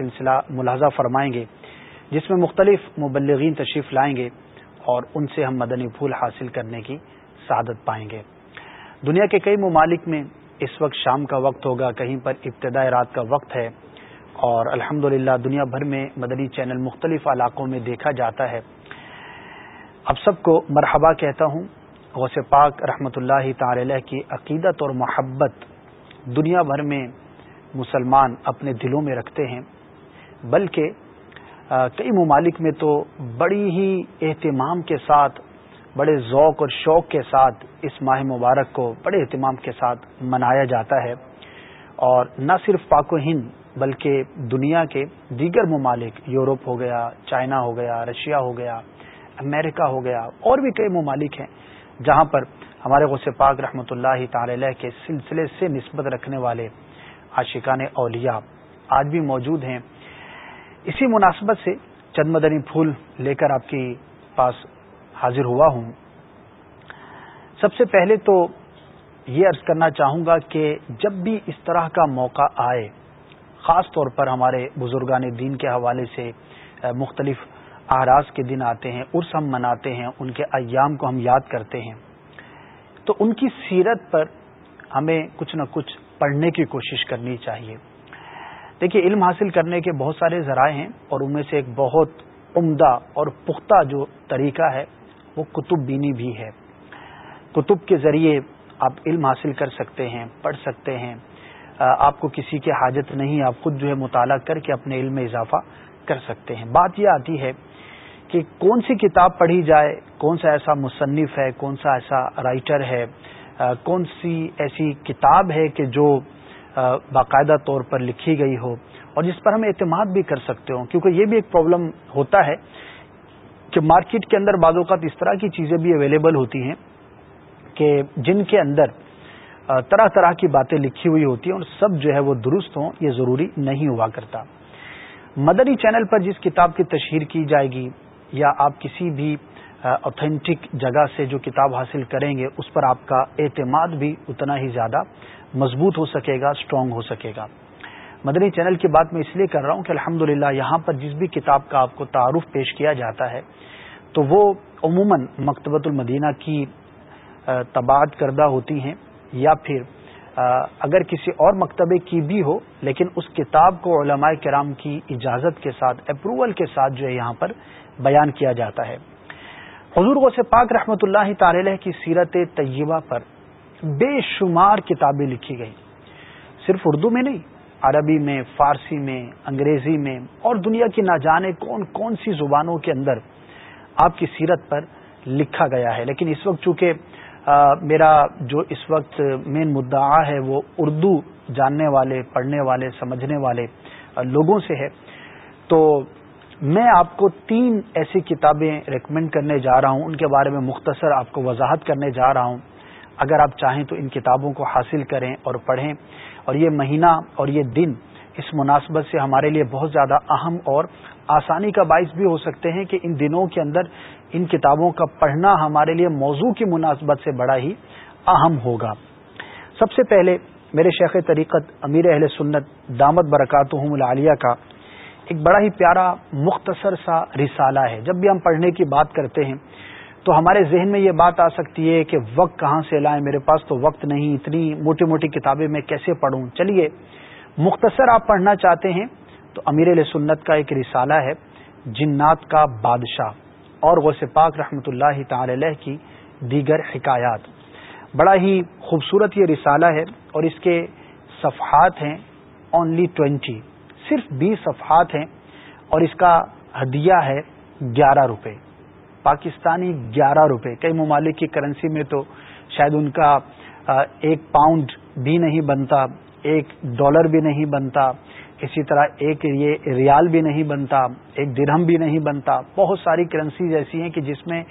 سلسلہ ملاحظہ فرمائیں گے، جس میں مختلف مبلغین تشریف لائیں گے اور ان سے ہم مدنی پھول حاصل کرنے کی سعادت پائیں گے۔ دنیا کے کئی ممالک میں اس وقت شام کا وقت ہوگا، کہیں پر ابتدائی رات کا وقت ہے اور الحمد دنیا بھر میں مدنی چینل مختلف علاقوں میں دیکھا جاتا ہے۔ اب سب کو مرحبا کہتا ہوں۔ غوث پاک رحمۃ اللہ تعالی کی عقیدت اور محبت دنیا بھر میں مسلمان اپنے دلوں میں رکھتے ہیں۔ بلکہ کئی ممالک میں تو بڑی ہی اہتمام کے ساتھ، بڑے ذوق اور شوق کے ساتھ اس ماہ مبارک کو بڑے اہتمام کے ساتھ منایا جاتا ہے۔ اور نہ صرف پاک و ہند بلکہ دنیا کے دیگر ممالک، یورپ ہو گیا، چائنا ہو گیا، رشیا ہو گیا، امریکہ ہو گیا، اور بھی کئی ممالک ہیں جہاں پر ہمارے غص پاک رحمۃ اللہ تعالی کے سلسلے سے نسبت رکھنے والے عاشقان اولیاء آج بھی موجود ہیں۔ اسی مناسبت سے چند مدنی پھول لے کر آپ کے پاس حاضر ہوا ہوں۔ سب سے پہلے تو یہ عرض کرنا چاہوں گا کہ جب بھی اس طرح کا موقع آئے، خاص طور پر ہمارے بزرگان دین کے حوالے سے مختلف آراز کے دن آتے ہیں، عرس ہم مناتے ہیں، ان کے ایام کو ہم یاد کرتے ہیں، تو ان کی سیرت پر ہمیں کچھ نہ کچھ پڑھنے کی کوشش کرنی چاہیے۔ دیکھیے، علم حاصل کرنے کے بہت سارے ذرائع ہیں اور ان میں سے ایک بہت عمدہ اور پختہ جو طریقہ ہے، وہ کتب بینی بھی ہے۔ کتب کے ذریعے آپ علم حاصل کر سکتے ہیں، پڑھ سکتے ہیں۔ آپ کو کسی کی حاجت نہیں، آپ خود جو ہے مطالعہ کر کے اپنے علم میں اضافہ کر سکتے ہیں۔ بات یہ آتی ہے کہ کون سی کتاب پڑھی جائے، کون سا ایسا مصنف ہے، کون سا ایسا رائٹر ہے کون سی ایسی کتاب ہے کہ جو باقاعدہ طور پر لکھی گئی ہو اور جس پر ہم اعتماد بھی کر سکتے ہوں، کیونکہ یہ بھی ایک پرابلم ہوتا ہے کہ مارکیٹ کے اندر بعض اوقات اس طرح کی چیزیں بھی اویلیبل ہوتی ہیں کہ جن کے اندر طرح طرح کی باتیں لکھی ہوئی ہوتی ہیں اور سب جو ہے وہ درست ہوں، یہ ضروری نہیں ہوا کرتا۔ مدری چینل پر جس کتاب کی تشہیر کی جائے گی یا آپ کسی بھی اوتھینٹک جگہ سے جو کتاب حاصل کریں گے، اس پر آپ کا اعتماد بھی اتنا ہی زیادہ مضبوط ہو سکے گا اسٹرانگ ہو سکے گا۔ مدنی چینل کی بات میں اس لیے کر رہا ہوں کہ الحمد یہاں پر جس بھی کتاب کا آپ کو تعارف پیش کیا جاتا ہے، تو وہ عموماً مکتبۃ المدینہ کی تباد کردہ ہوتی ہیں، یا پھر اگر کسی اور مکتبے کی بھی ہو، لیکن اس کتاب کو علماء کرام کی اجازت کے ساتھ اپروول کے ساتھ جو ہے یہاں پر بیان کیا جاتا ہے۔ حضور غوث پاک رحمۃ اللہ تعالی کی سیرت طیبہ پر بے شمار کتابیں لکھی گئی صرف اردو میں نہیں، عربی میں، فارسی میں، انگریزی میں اور دنیا کی نہ جانے کون کون سی زبانوں کے اندر آپ کی سیرت پر لکھا گیا ہے۔ لیکن اس وقت چونکہ میرا جو اس وقت مین مدعا ہے وہ اردو جاننے والے، پڑھنے والے، سمجھنے والے لوگوں سے ہے، تو میں آپ کو تین ایسی کتابیں ریکمینڈ کرنے جا رہا ہوں، ان کے بارے میں مختصر آپ کو وضاحت کرنے جا رہا ہوں۔ اگر آپ چاہیں تو ان کتابوں کو حاصل کریں اور پڑھیں۔ اور یہ مہینہ اور یہ دن اس مناسبت سے ہمارے لیے بہت زیادہ اہم اور آسانی کا باعث بھی ہو سکتے ہیں کہ ان دنوں کے اندر ان کتابوں کا پڑھنا ہمارے لیے موضوع کی مناسبت سے بڑا ہی اہم ہوگا۔ سب سے پہلے میرے شیخ طریقت امیر اہل سنت دامت برکات العالیہ کا ایک بڑا ہی پیارا مختصر سا رسالہ ہے۔ جب بھی ہم پڑھنے کی بات کرتے ہیں، تو ہمارے ذہن میں یہ بات آ سکتی ہے کہ وقت کہاں سے لائیں میرے پاس تو وقت نہیں، اتنی موٹی موٹی کتابیں میں کیسے پڑھوں؟ چلیے، مختصر آپ پڑھنا چاہتے ہیں تو امیر علیہ سنت کا ایک رسالہ ہے، جنات کا بادشاہ، اور غوث پاک رحمۃ اللہ تعالی علیہ کی دیگر حکایات۔ بڑا ہی خوبصورت یہ رسالہ ہے، اور اس کے صفحات ہیں اونلی ٹوینٹی صرف بیس صفحات ہیں اور اس کا ہدیہ ہے گیارہ روپے۔ پاکستانی گیارہ روپے۔ کئی ممالک کی کرنسی میں تو شاید ان کا ایک پاؤنڈ بھی نہیں بنتا، ایک ڈالر بھی نہیں بنتا، اسی طرح ایک یہ ریال بھی نہیں بنتا، ایک درہم بھی نہیں بنتا۔ بہت ساری کرنسیز ایسی ہیں کہ جس میں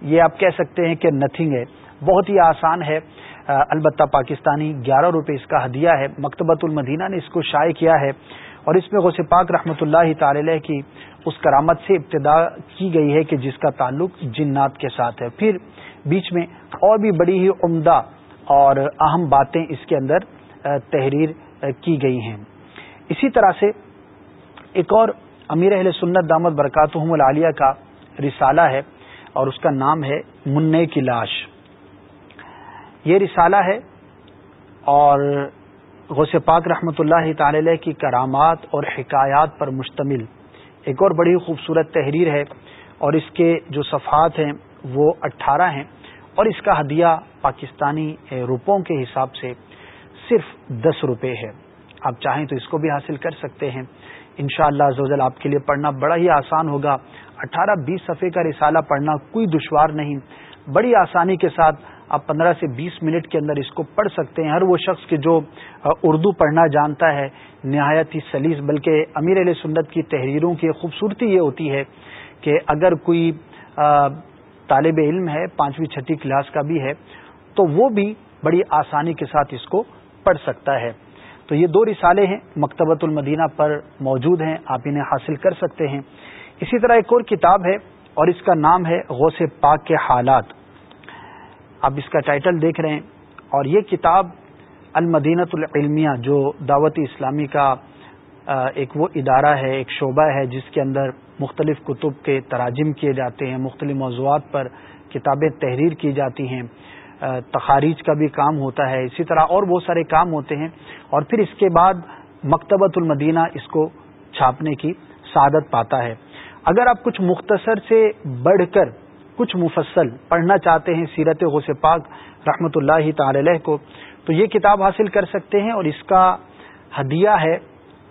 یہ آپ کہہ سکتے ہیں کہ نتھنگ ہے۔ بہت ہی آسان ہے۔ البتہ پاکستانی گیارہ روپے اس کا ہدیہ ہے۔ مکتبۃ المدینہ نے اس کو شائع کیا ہے۔ اور اس میں غوث پاک رحمۃ اللہ تعالی کی اس کرامت سے ابتدا کی گئی ہے کہ جس کا تعلق جنات کے ساتھ ہے۔ پھر بیچ میں اور بھی بڑی ہی عمدہ اور اہم باتیں اس کے اندر تحریر کی گئی ہیں۔ اسی طرح سے ایک اور امیر اہل سنت دامت برکاتہم العالیہ کا رسالہ ہے اور اس کا نام ہے منع کی لاش۔ یہ رسالہ ہے اور غوث پاک رحمۃ اللہ تعالی کی کرامات اور حکایات پر مشتمل ایک اور بڑی خوبصورت تحریر ہے اور اس کے جو صفحات ہیں وہ اٹھارہ ہیں اور اس کا ہدیہ پاکستانی روپوں کے حساب سے صرف دس روپے ہے۔ آپ چاہیں تو اس کو بھی حاصل کر سکتے ہیں۔ ان شاء اللہ آپ کے لیے پڑھنا بڑا ہی آسان ہوگا۔ اٹھارہ بیس صفحے کا رسالہ پڑھنا کوئی دشوار نہیں۔ بڑی آسانی کے ساتھ آپ پندرہ سے بیس منٹ کے اندر اس کو پڑھ سکتے ہیں۔ ہر وہ شخص کے جو اردو پڑھنا جانتا ہے، نہایت ہی سلیس، بلکہ امیر علیہ سنت کی تحریروں کی خوبصورتی یہ ہوتی ہے کہ اگر کوئی طالب علم ہے، پانچویں چھٹی کلاس کا بھی ہے، تو وہ بھی بڑی آسانی کے ساتھ اس کو پڑھ سکتا ہے۔ تو یہ دو رسالے ہیں، مکتبۃ المدینہ پر موجود ہیں، آپ انہیں حاصل کر سکتے ہیں۔ اسی طرح ایک اور کتاب ہے اور اس کا نام ہے غوث پاک کے حالات۔ آپ اس کا ٹائٹل دیکھ رہے ہیں اور یہ کتاب المدینت العلمیہ جو دعوت اسلامی کا ایک وہ ادارہ ہے، ایک شعبہ ہے، جس کے اندر مختلف کتب کے تراجم کیے جاتے ہیں، مختلف موضوعات پر کتابیں تحریر کی جاتی ہیں تخاریج کا بھی کام ہوتا ہے، اسی طرح اور بہت سارے کام ہوتے ہیں اور پھر اس کے بعد مکتبۃ المدینہ اس کو چھاپنے کی سعادت پاتا ہے۔ اگر آپ کچھ مختصر سے بڑھ کر کچھ مفصل پڑھنا چاہتے ہیں سیرت غوث پاک رحمۃ اللہ تعالی کو، تو یہ کتاب حاصل کر سکتے ہیں اور اس کا ہدیہ ہے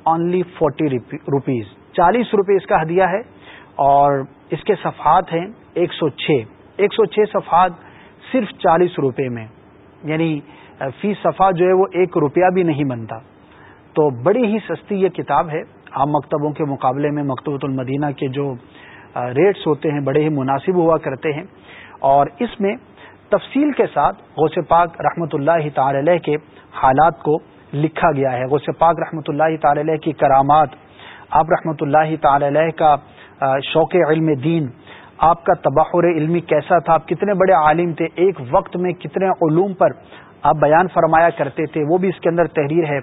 اونلی فورٹی روپیز چالیس روپے اس کا ہدیہ ہے اور اس کے صفحات ہیں ایک سو چھ، ایک سو چھ صفحات صرف چالیس روپے میں یعنی فی صفحہ جو ہے وہ ایک روپیہ بھی نہیں بنتا۔ تو بڑی ہی سستی یہ کتاب ہے، عام مکتبوں کے مقابلے میں مکتبۃ المدینہ کے جو ریٹس ہوتے ہیں، بڑے ہی مناسب ہوا کرتے ہیں۔ اور اس میں تفصیل کے ساتھ غوث پاک رحمۃ اللہ تعالی علیہ کے حالات کو لکھا گیا ہے۔ غوث پاک رحمۃ اللہ تعالی علیہ کی کرامات، آپ رحمۃ اللہ تعالی علیہ کا شوق علم دین، آپ کا تباہر علمی کیسا تھا، آپ کتنے بڑے عالم تھے، ایک وقت میں کتنے علوم پر آپ بیان فرمایا کرتے تھے، وہ بھی اس کے اندر تحریر ہے۔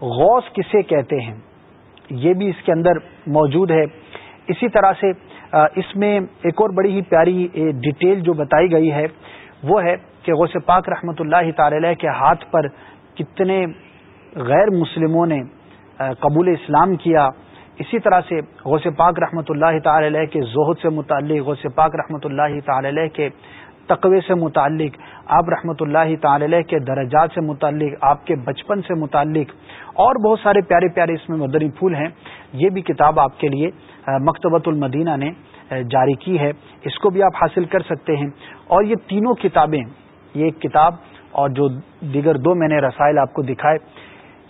غوث کسے کہتے ہیں؟ یہ بھی اس کے اندر موجود ہے۔ اسی طرح سے اس میں ایک اور بڑی ہی پیاری ڈیٹیل جو بتائی گئی ہے، وہ ہے کہ غوث پاک رحمۃ اللہ تعالی کے ہاتھ پر کتنے غیر مسلموں نے قبول اسلام کیا۔ اسی طرح سے غوث پاک رحمۃ اللہ تعالی علیہ کے زہد سے متعلق، غوث پاک رحمۃ اللہ تعالی علیہ کے تقوی سے متعلق، آپ رحمۃ اللہ تعالی علیہ کے درجات سے متعلق، آپ کے بچپن سے متعلق، اور بہت سارے پیارے پیارے اس میں مدری پھول ہیں۔ یہ بھی کتاب آپ کے لیے مکتبۃ المدینہ نے جاری کی ہے۔ اس کو بھی آپ حاصل کر سکتے ہیں۔ اور یہ تینوں کتابیں، یہ ایک کتاب اور جو دیگر دو میں نے رسائل آپ کو دکھائے،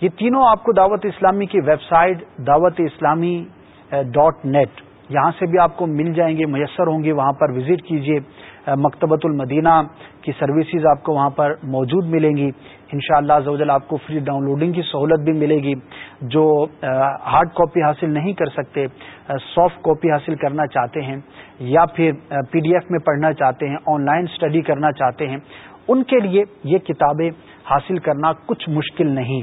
یہ تینوں آپ کو دعوت اسلامی کی ویب سائٹ دعوت اسلامی ڈاٹ نیٹ، یہاں سے بھی آپ کو مل جائیں گے، میسر ہوں گے، وہاں پر وزٹ کیجیے مکتبۃ المدینہ کی سروسز آپ کو وہاں پر موجود ملیں گی۔ ان شاء اللہ آپ کو فری ڈاؤن لوڈنگ کی سہولت بھی ملے گی، جو ہارڈ کاپی حاصل نہیں کر سکتے سافٹ کاپی حاصل کرنا چاہتے ہیں یا پھر پی ڈی ایف میں پڑھنا چاہتے ہیں، آن لائن اسٹڈی کرنا چاہتے ہیں، ان کے لیے یہ کتابیں حاصل کرنا کچھ مشکل نہیں۔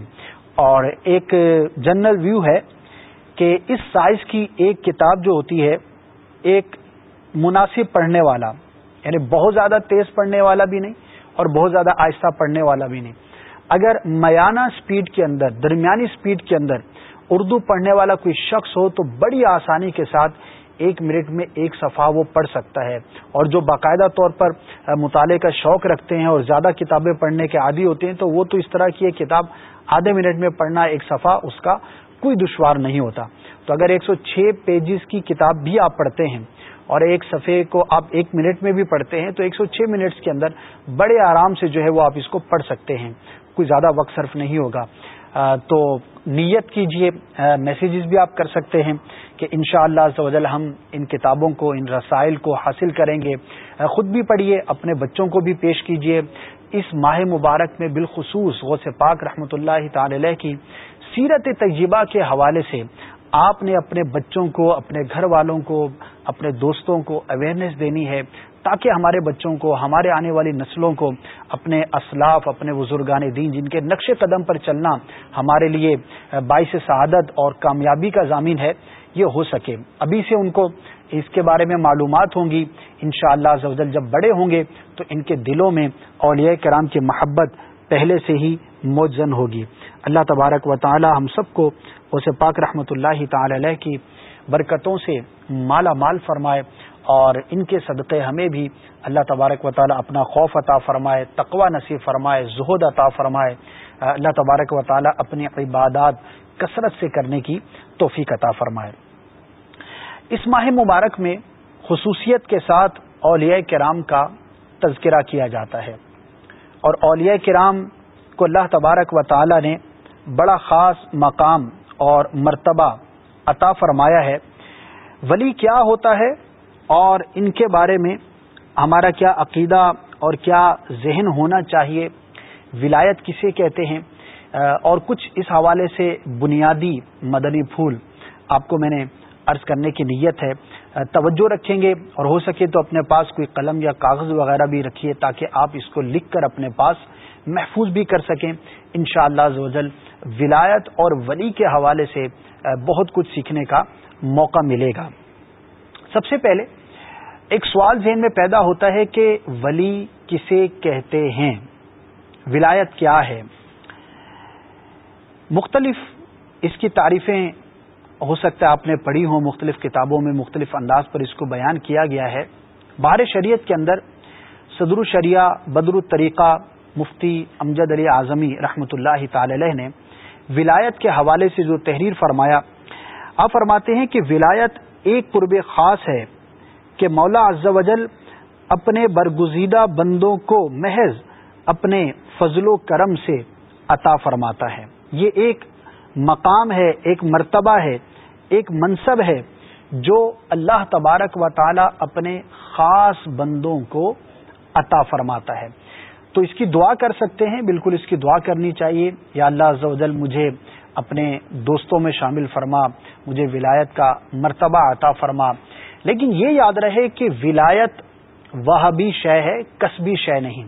اور ایک جنرل ویو ہے کہ اس سائز کی ایک کتاب جو ہوتی ہے، ایک مناسب پڑھنے والا یعنی بہت زیادہ تیز پڑھنے والا بھی نہیں اور بہت زیادہ آہستہ پڑھنے والا بھی نہیں۔ اگر میانہ سپیڈ کے اندر، درمیانی سپیڈ کے اندر اردو پڑھنے والا کوئی شخص ہو تو بڑی آسانی کے ساتھ ایک منٹ میں ایک صفحہ وہ پڑھ سکتا ہے۔ اور جو باقاعدہ طور پر مطالعے کا شوق رکھتے ہیں اور زیادہ کتابیں پڑھنے کے عادی ہوتے ہیں تو وہ تو اس طرح کی ایک کتاب آدھے منٹ میں پڑھنا ایک صفحہ، اس کا کوئی دشوار نہیں ہوتا۔ تو اگر ایک سو چھ پیجز کی کتاب بھی آپ پڑھتے ہیں اور ایک صفحے کو آپ ایک منٹ میں بھی پڑھتے ہیں تو ایک سو چھ منٹس کے اندر بڑے آرام سے جو ہے وہ آپ اس کو پڑھ سکتے ہیں۔ کوئی زیادہ وقت صرف نہیں ہوگا۔ تو نیت کیجیے میسیجز بھی آپ کر سکتے ہیں کہ انشاءاللہ شاء اللہ ہم ان کتابوں کو، ان رسائل کو حاصل کریں گے۔ خود بھی پڑھیے اپنے بچوں کو بھی پیش کیجیے۔ اس ماہ مبارک میں بالخصوص غوث پاک رحمۃ اللہ تعالی کی سیرت تجربہ کے حوالے سے آپ نے اپنے بچوں کو، اپنے گھر والوں کو، اپنے دوستوں کو اویئرنیس دینی ہے تاکہ ہمارے بچوں کو، ہمارے آنے والی نسلوں کو اپنے اسلاف، اپنے بزرگان دین، جن کے نقش قدم پر چلنا ہمارے لیے باعث سعادت اور کامیابی کا ضامین ہے، یہ ہو سکے۔ ابھی سے ان کو اس کے بارے میں معلومات ہوں گی۔ ان شاء اللہ جب بڑے ہوں گے تو ان کے دلوں میں اولیاء کرام کی محبت پہلے سے ہی موجن ہوگی۔ اللہ تبارک و تعالی ہم سب کو اسے پاک رحمۃ اللہ تعالی علیہ کی برکتوں سے مالا مال فرمائے اور ان کے صدقے ہمیں بھی اللہ تبارک و تعالی اپنا خوف عطا فرمائے تقوا نصیب فرمائے، زہد عطا فرمائے۔ اللہ تبارک و تعالی اپنی عبادات کثرت سے کرنے کی توفیق عطا فرمائے۔ اس ماہ مبارک میں خصوصیت کے ساتھ اولیاء کرام کا تذکرہ کیا جاتا ہے اور اولیاء کرام کو اللہ تبارک و تعالی نے بڑا خاص مقام اور مرتبہ عطا فرمایا ہے۔ ولی کیا ہوتا ہے اور ان کے بارے میں ہمارا کیا عقیدہ اور کیا ذہن ہونا چاہیے، ولایت کسے کہتے ہیں؟ اور کچھ اس حوالے سے بنیادی مدنی پھول آپ کو میں نے عرض کرنے کی نیت ہے۔ توجہ رکھیں گے اور ہو سکے تو اپنے پاس کوئی قلم یا کاغذ وغیرہ بھی رکھیے تاکہ آپ اس کو لکھ کر اپنے پاس محفوظ بھی کر سکیں۔ ان شاء اللہ ولایت اور ولی کے حوالے سے بہت کچھ سیکھنے کا موقع ملے گا۔ سب سے پہلے، ایک سوال ذہن میں پیدا ہوتا ہے کہ ولی کسے کہتے ہیں؟ ولایت کیا ہے؟ مختلف اس کی تعریفیں ہو سکتا ہے، آپ نے پڑھی ہوں، مختلف کتابوں میں مختلف انداز پر اس کو بیان کیا گیا ہے۔ بہار شریعت کے اندر صدر الشریعہ، بدر الطریقہ مفتی امجد علی اعظمی رحمۃ اللہ تعالی علیہ نے ولایت کے حوالے سے جو تحریر فرمایا، آپ فرماتے ہیں کہ ولایت ایک قرب خاص ہے کہ مولا عز و جل اپنے برگزیدہ بندوں کو محض اپنے فضل و کرم سے عطا فرماتا ہے۔ یہ ایک مقام ہے، ایک مرتبہ ہے، ایک منصب ہے جو اللہ تبارک و تعالی اپنے خاص بندوں کو عطا فرماتا ہے۔ تو اس کی دعا کر سکتے ہیں، بالکل اس کی دعا کرنی چاہیے۔ یا اللہ عز و جل مجھے اپنے دوستوں میں شامل فرما، مجھے ولایت کا مرتبہ عطا فرما۔ لیکن یہ یاد رہے کہ ولایت وہ بھی شے ہے، کسبی شے نہیں۔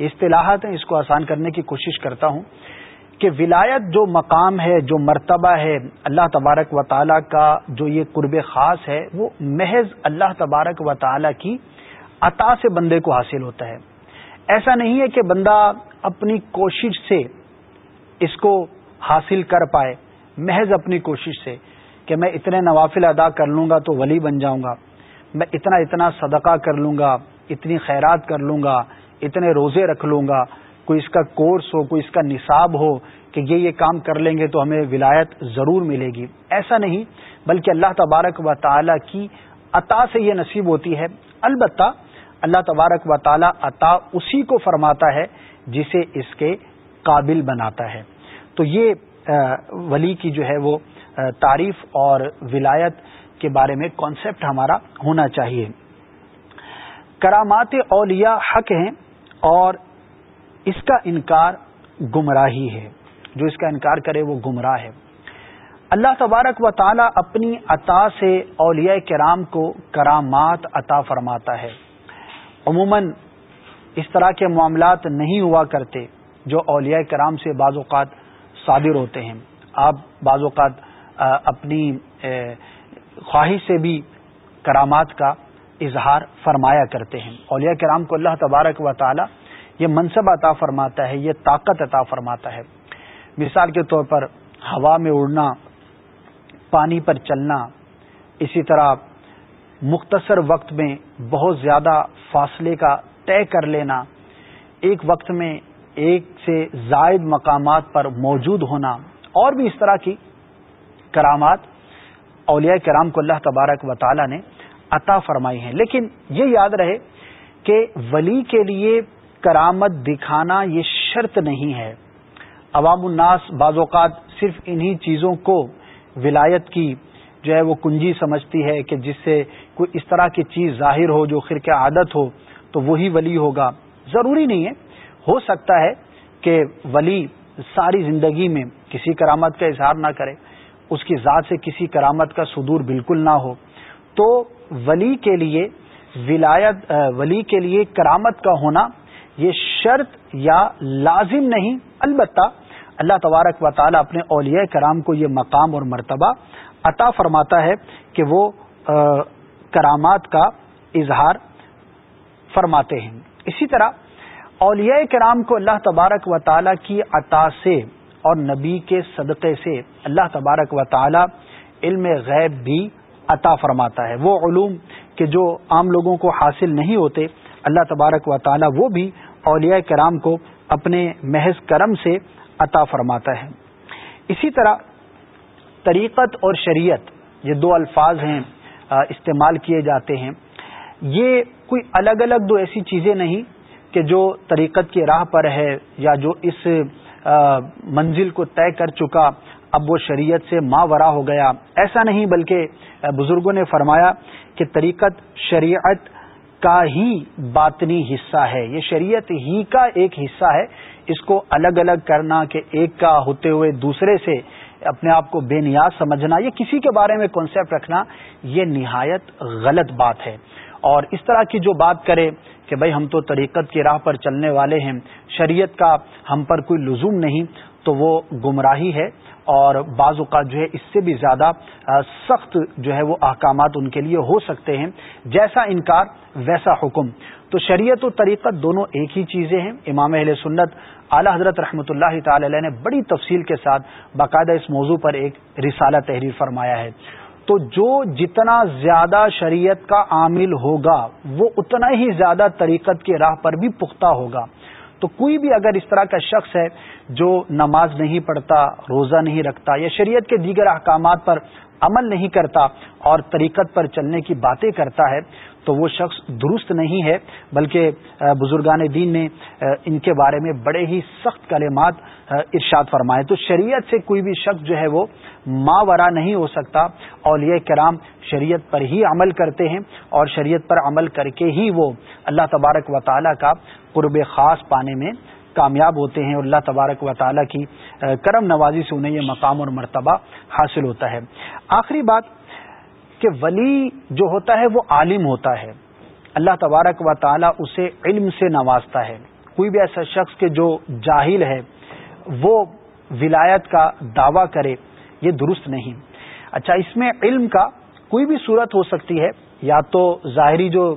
اصطلاحات ہیں، اس کو آسان کرنے کی کوشش کرتا ہوں کہ ولایت جو مقام ہے، جو مرتبہ ہے، اللہ تبارک و تعالیٰ کا جو یہ قرب خاص ہے، وہ محض اللہ تبارک و تعالیٰ کی عطا سے بندے کو حاصل ہوتا ہے۔ ایسا نہیں ہے کہ بندہ اپنی کوشش سے اس کو حاصل کر پائے، محض اپنی کوشش سے کہ میں اتنے نوافل ادا کر لوں گا تو ولی بن جاؤں گا، میں اتنا اتنا صدقہ کر لوں گا، اتنی خیرات کر لوں گا، اتنے روزے رکھ لوں گا، کوئی اس کا کورس ہو، کوئی اس کا نصاب ہو کہ یہ یہ کام کر لیں گے تو ہمیں ولایت ضرور ملے گی۔ ایسا نہیں، بلکہ اللہ تبارک و تعالی کی عطا سے یہ نصیب ہوتی ہے۔ البتہ اللہ تبارک و تعالی عطا اسی کو فرماتا ہے جسے اس کے قابل بناتا ہے۔ تو یہ ولی کی جو ہے وہ تعریف اور ولایت کے بارے میں کانسیپٹ ہمارا ہونا چاہیے۔ کرامات اولیاء حق ہیں اور اس کا انکار گمراہی ہے۔ جو اس کا انکار کرے وہ گمراہ ہے۔ اللہ تبارک و تعالی اپنی عطا سے اولیاء کرام کو کرامات عطا فرماتا ہے۔ عموماً اس طرح کے معاملات نہیں ہوا کرتے جو اولیاء کرام سے بعض اوقات صادر ہوتے ہیں۔ آپ بعض اوقات اپنی خواہش سے بھی کرامات کا اظہار فرمایا کرتے ہیں۔ اولیاء کرام کو اللہ تبارک و تعالی یہ منصب عطا فرماتا ہے، یہ طاقت عطا فرماتا ہے۔ مثال کے طور پر ہوا میں اڑنا، پانی پر چلنا، اسی طرح مختصر وقت میں بہت زیادہ فاصلے کا طے کر لینا، ایک وقت میں ایک سے زائد مقامات پر موجود ہونا، اور بھی اس طرح کی کرامات اولیاء کرام کو اللہ تبارک و تعالی نے عطا فرمائی ہیں۔ لیکن یہ یاد رہے کہ ولی کے لیے کرامت دکھانا یہ شرط نہیں ہے۔ عوام الناس بعض اوقات صرف انہی چیزوں کو ولایت کی جو ہے وہ کنجی سمجھتی ہے کہ جس سے کوئی اس طرح کی چیز ظاہر ہو جو خرک عادت ہو تو وہی ولی ہوگا۔ ضروری نہیں ہے۔ ہو سکتا ہے کہ ولی ساری زندگی میں کسی کرامت کا اظہار نہ کرے، اس کی ذات سے کسی کرامت کا صدور بالکل نہ ہو۔ تو ولی کے لیے ولایت ولی کے لیے کرامت کا ہونا یہ شرط یا لازم نہیں، البتہ اللہ تبارک و تعالی اپنے اولیاء کرام کو یہ مقام اور مرتبہ عطا فرماتا ہے کہ وہ کرامات کا اظہار فرماتے ہیں۔ اسی طرح اولیاء کرام کو اللہ تبارک و تعالی کی عطا سے اور نبی کے صدقے سے اللہ تبارک و تعالی علم غیب بھی عطا فرماتا ہے۔ وہ علوم کہ جو عام لوگوں کو حاصل نہیں ہوتے، اللہ تبارک و تعالی وہ بھی اولیاء کرام کو اپنے محض کرم سے عطا فرماتا ہے۔ اسی طرح طریقت اور شریعت، یہ دو الفاظ ہیں استعمال کیے جاتے ہیں۔ یہ کوئی الگ الگ دو ایسی چیزیں نہیں کہ جو طریقت کی راہ پر ہے یا جو اس منزل کو طے کر چکا اب وہ شریعت سے ماں ورا ہو گیا۔ ایسا نہیں بلکہ بزرگوں نے فرمایا کہ طریقت شریعت کا ہی باطنی حصہ ہے۔ یہ شریعت ہی کا ایک حصہ ہے۔ اس کو الگ الگ کرنا کہ ایک کا ہوتے ہوئے دوسرے سے اپنے آپ کو بے نیاز سمجھنا یا کسی کے بارے میں کانسیپٹ رکھنا، یہ نہایت غلط بات ہے۔ اور اس طرح کی جو بات کرے کہ بھائی ہم تو طریقت کی راہ پر چلنے والے ہیں، شریعت کا ہم پر کوئی لزوم نہیں تو وہ گمراہی ہے اور بعض اوقات جو ہے اس سے بھی زیادہ سخت جو ہے وہ احکامات ان کے لیے ہو سکتے ہیں۔ جیسا انکار، ویسا حکم۔ تو شریعت و طریقت دونوں ایک ہی چیزیں ہیں۔ امام اہل سنت، اعلی حضرت رحمۃ اللہ تعالی علیہ نے بڑی تفصیل کے ساتھ باقاعدہ اس موضوع پر ایک رسالہ تحریر فرمایا ہے۔ تو جو جتنا زیادہ شریعت کا عامل ہوگا، وہ اتنا ہی زیادہ طریقت کی راہ پر بھی پختہ ہوگا۔ تو کوئی بھی اگر اس طرح کا شخص ہے جو نماز نہیں پڑھتا، روزہ نہیں رکھتا یا شریعت کے دیگر احکامات پر عمل نہیں کرتا اور طریقت پر چلنے کی باتیں کرتا ہے تو وہ شخص درست نہیں ہے، بلکہ بزرگان دین نے ان کے بارے میں بڑے ہی سخت کلمات ارشاد فرمائے۔ تو شریعت سے کوئی بھی شخص جو ہے وہ ماورا نہیں ہو سکتا۔ اولیاء کرام شریعت پر ہی عمل کرتے ہیں اور شریعت پر عمل کر کے ہی وہ اللہ تبارک و تعالیٰ کا قرب خاص پانے میں کامیاب ہوتے ہیں اور اللہ تبارک و تعالیٰ کی کرم نوازی سے انہیں یہ مقام اور مرتبہ حاصل ہوتا ہے۔ آخری بات کہ ولی جو ہوتا ہے وہ عالم ہوتا ہے۔ اللہ تبارک و تعالیٰ اسے علم سے نوازتا ہے۔ کوئی بھی ایسا شخص کہ جو جاہل ہے، وہ ولایت کا دعویٰ کرے، یہ درست نہیں۔ اچھا اس میں علم کا کوئی بھی صورت ہو سکتی ہے۔ یا تو ظاہری جو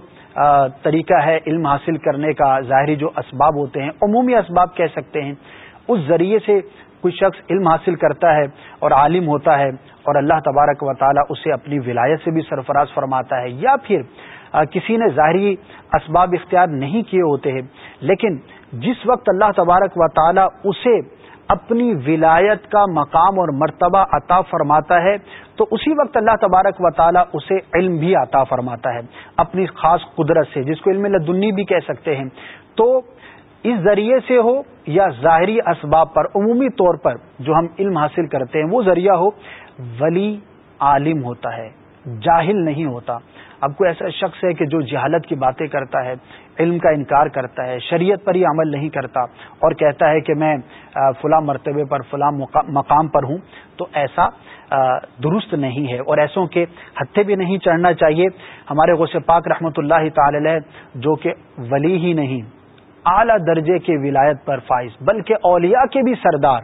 طریقہ ہے علم حاصل کرنے کا، ظاہری جو اسباب ہوتے ہیں، عمومی اسباب کہہ سکتے ہیں۔ اس ذریعے سے کوئی شخص علم حاصل کرتا ہے اور عالم ہوتا ہے۔ اور اللہ تبارک و تعالیٰ اسے اپنی ولایت سے بھی سرفراز فرماتا ہے یا پھر کسی نے ظاہری اسباب اختیار نہیں کیے ہوتے ہیں، لیکن جس وقت اللہ تبارک و تعالیٰ اسے اپنی ولایت کا مقام اور مرتبہ عطا فرماتا ہے، تو اسی وقت اللہ تبارک و تعالیٰ اسے علم بھی عطا فرماتا ہے، اپنی خاص قدرت سے، جس کو علم لدنی بھی کہہ سکتے ہیں۔ تو اس ذریعے سے ہو یا ظاہری اسباب پر، عمومی طور پر جو ہم علم حاصل کرتے ہیں، وہ ذریعہ ہو ولی عالم ہوتا ہے، جاہل نہیں ہوتا۔ اب کوئی ایسا شخص ہے کہ جو جہالت کی باتیں کرتا ہے، علم کا انکار کرتا ہے، شریعت پر ہی عمل نہیں کرتا اور کہتا ہے کہ میں فلاں مرتبے پر، فلاں مقام پر ہوں، تو ایسا درست نہیں ہے۔ اور ایسوں کے ہتھے بھی نہیں چڑھنا چاہیے۔ ہمارے غوث پاک رحمۃ اللہ تعالی جو کہ ولی ہی نہیں، اعلی درجے کے ولایت پر فائز، بلکہ اولیاء کے بھی سردار،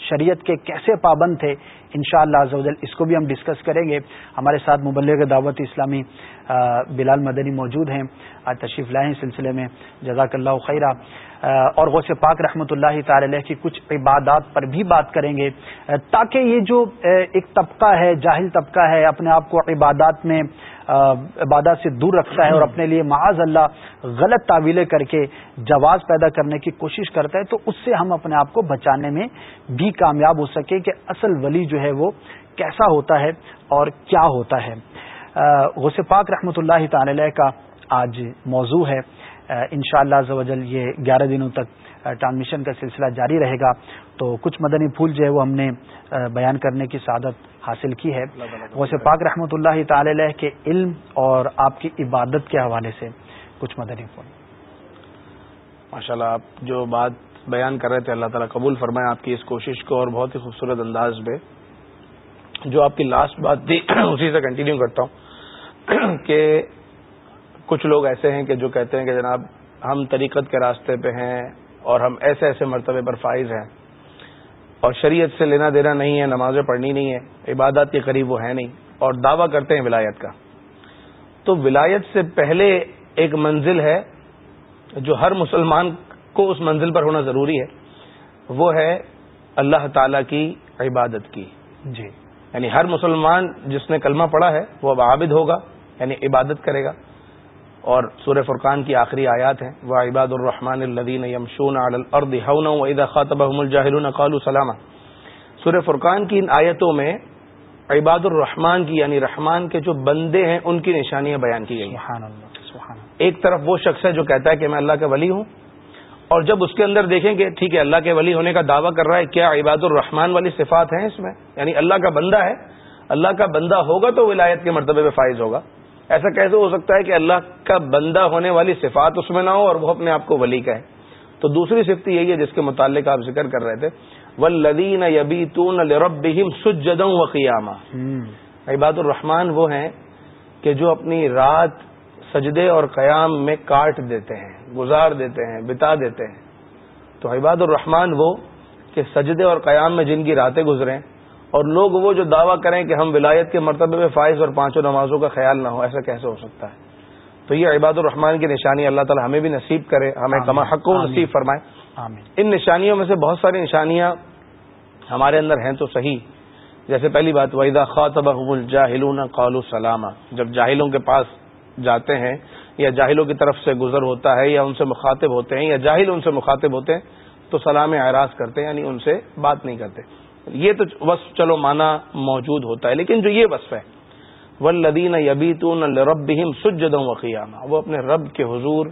شریعت کے کیسے پابند تھے ان شاء اللہ اس کو بھی ہم ڈسکس کریں گے۔ ہمارے ساتھ مبلغ دعوت اسلامی بلال مدنی موجود ہیں۔ آج تشریف لائیں سلسلے میں۔ جزاک اللہ خیرہ اور غوث پاک رحمۃ اللہ تعالی کی کچھ عبادات پر بھی بات کریں گے۔ تاکہ یہ جو ایک طبقہ ہے، جاہل طبقہ ہے، اپنے آپ کو عبادات میں عبادات سے دور رکھتا ہے اور اپنے لیے معاذ اللہ غلط تعویلیں کر کے جواز پیدا کرنے کی کوشش کرتا ہے، تو اس سے ہم اپنے آپ کو بچانے میں بھی کامیاب ہو سکے کہ اصل ولی جو ہے وہ کیسا ہوتا ہے اور کیا ہوتا ہے۔ غص پاک رحمۃ اللہ تعالی کا آج موضوع ہے۔ ان شاء اللہ یہ گیارہ دنوں تک ٹرانسمیشن کا سلسلہ جاری رہے گا۔ تو کچھ مدنی پھول جو ہے وہ ہم نے بیان کرنے کی سعادت حاصل کی ہے۔ ویسے پاک رحمۃ اللہ تعالی کے علم اور آپ کی عبادت کے حوالے سے کچھ مدنی پھول۔ ماشاء اللہ آپ جو بات بیان کر رہے تھے اللہ تعالیٰ قبول فرمائے آپ کی اس کوشش کو اور بہت ہی خوبصورت انداز میں۔ جو آپ کی لاسٹ بات تھی اسی سے کنٹینیو کرتا ہوں کہ کچھ لوگ ایسے ہیں کہ جو کہتے ہیں کہ جناب ہم طریقت کے راستے پہ ہیں اور ہم ایسے ایسے مرتبے پر فائز ہیں۔ اور شریعت سے لینا دینا نہیں ہے نمازیں پڑھنی نہیں ہے عبادات کے قریب وہ ہے نہیں۔ اور دعویٰ کرتے ہیں ولایت کا۔ تو ولایت سے پہلے ایک منزل ہے جو ہر مسلمان کو اس منزل پر ہونا ضروری ہے وہ ہے اللہ تعالی کی عبادت کی۔ جی۔ یعنی ہر مسلمان جس نے کلمہ پڑھا ہے وہ اب عابد ہوگا یعنی عبادت کرے گا۔ اور سورہ فرقان کی آخری آیات ہیں۔ وہ عباد الرحمان الدین یمشون خاطبهم الجاهلون قالوا سلامہ سورہ فرقان کی ان آیتوں میں عباد الرحمان کی یعنی رحمان کے جو بندے ہیں ان کی نشانیاں بیان کی گئی سبحان اللہ سبحان اللہ ایک طرف وہ شخص ہے جو کہتا ہے کہ میں اللہ کا ولی ہوں اور جب اس کے اندر دیکھیں گے ٹھیک ہے اللہ کے ولی ہونے کا دعویٰ کر رہا ہے کیا عباد الرحمان والی صفات ہیں اس میں؟ یعنی اللہ کا بندہ ہے اللہ کا بندہ ہوگا تو ولایت کے مرتبے پہ فائز ہوگا۔ ایسا کیسے ہو سکتا ہے کہ اللہ کا بندہ ہونے والی صفات اس میں نہ ہو اور وہ اپنے آپ کو ولی کہے؟ تو دوسری صفت یہی ہے جس کے متعلق آپ ذکر کر رہے تھے و لدین یبی تون سجدوں و قیامہ عباد الرحمان وہ ہیں کہ جو اپنی رات سجدے اور قیام میں کاٹ دیتے ہیں گزار دیتے ہیں بتا دیتے ہیں۔ تو عباد الرحمان وہ کہ سجدے اور قیام میں جن کی راتیں گزریں اور لوگ وہ جو دعویٰ کریں کہ ہم ولایت کے مرتبے میں فائز اور پانچوں نمازوں کا خیال نہ ہو ایسا کیسے ہو سکتا ہے؟ تو یہ عباد الرحمان کی نشانی اللہ تعالی ہمیں بھی نصیب کرے ہمیں کما حق و نصیب فرمائے۔ آمین۔ ان نشانیوں میں سے بہت ساری نشانیاں ہمارے اندر ہیں تو صحیح۔ جیسے پہلی بات وحیدہ خاطب الجاہلون قالو سلامہ جب جاہلوں کے پاس جاتے ہیں یا جاہلوں کی طرف سے گزر ہوتا ہے یا ان سے مخاطب ہوتے ہیں یا جاہل ان سے مخاطب ہوتے ہیں تو سلام اعراض کرتے ہیں یعنی ان سے بات نہیں کرتے۔ یہ تو وصف چلو مانا موجود ہوتا ہے، لیکن جو یہ وصف ہے وہ یبیتون رب سجدوں و قیامہ وہ اپنے رب کے حضور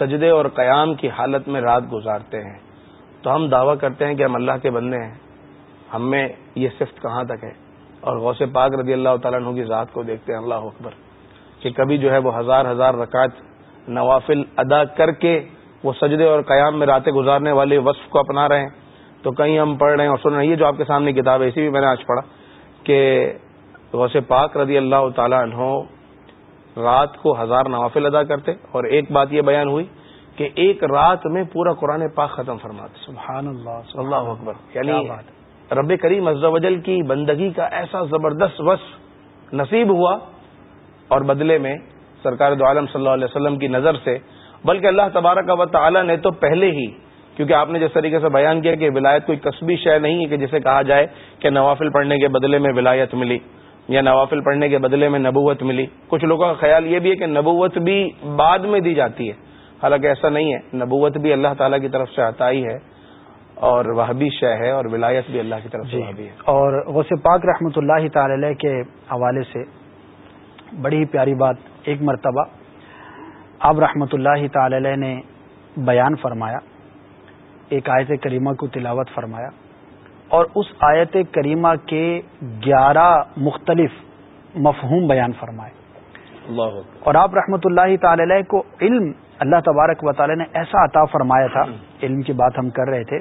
سجدے اور قیام کی حالت میں رات گزارتے ہیں۔ تو ہم دعویٰ کرتے ہیں کہ ہم اللہ کے بندے ہیں۔ ہم میں یہ صفت کہاں تک ہے؟ اور غوث پاک رضی اللہ تعالیٰ عنہ کی ذات کو دیکھتے ہیں، اللہ اکبر، کہ کبھی جو ہے وہ ہزار ہزار رکعت نوافل ادا کر کے وہ سجدے اور قیام میں راتیں گزارنے والے وصف کو اپنا رہے ہیں۔ تو کہیں ہم پڑھ رہے ہیں اور سن رہے ہیں یہ جو آپ کے سامنے کتاب ہے اسی بھی میں نے آج پڑھا کہ غوث پاک رضی اللہ تعالیٰ عنہ رات کو ہزار نوافل ادا کرتے اور ایک بات یہ بیان ہوئی کہ ایک رات میں پورا قرآن پاک ختم فرماتے۔ سبحان اللہ اللہ اکبر۔ یعنی رب کریم وجل کی بندگی کا ایسا زبردست وصف نصیب ہوا اور بدلے میں سرکار دو عالم صلی اللہ علیہ وسلم کی نظر سے بلکہ اللہ تبارک و تعالی نے تو پہلے ہی کیونکہ آپ نے جس طریقے سے بیان کیا کہ ولایت کوئی قصبی شے نہیں ہے کہ جسے کہا جائے کہ نوافل پڑھنے کے بدلے میں ولایت ملی یا نوافل پڑھنے کے بدلے میں نبوت ملی۔ کچھ لوگوں کا خیال یہ بھی ہے کہ نبوت بھی بعد میں دی جاتی ہے۔ حالانکہ ایسا نہیں ہے۔ نبوت بھی اللہ تعالیٰ کی طرف سے عطائی ہے اور وہ بھی شے ہے اور ولایت بھی اللہ کی طرف سے جی۔ اور غوث پاک رحمۃ اللہ تعالی کے حوالے سے بڑی ہی پیاری بات ایک مرتبہ اب رحمۃ اللہ تعالی نے بیان فرمایا۔ ایک آیت کریمہ کو تلاوت فرمایا اور اس آیت کریمہ کے گیارہ مختلف مفہوم بیان فرمائے۔ اللہ اور آپ رحمۃ اللہ تعالی کو علم اللہ تبارک و تعالی نے ایسا عطا فرمایا تھا علم کی بات ہم کر رہے تھے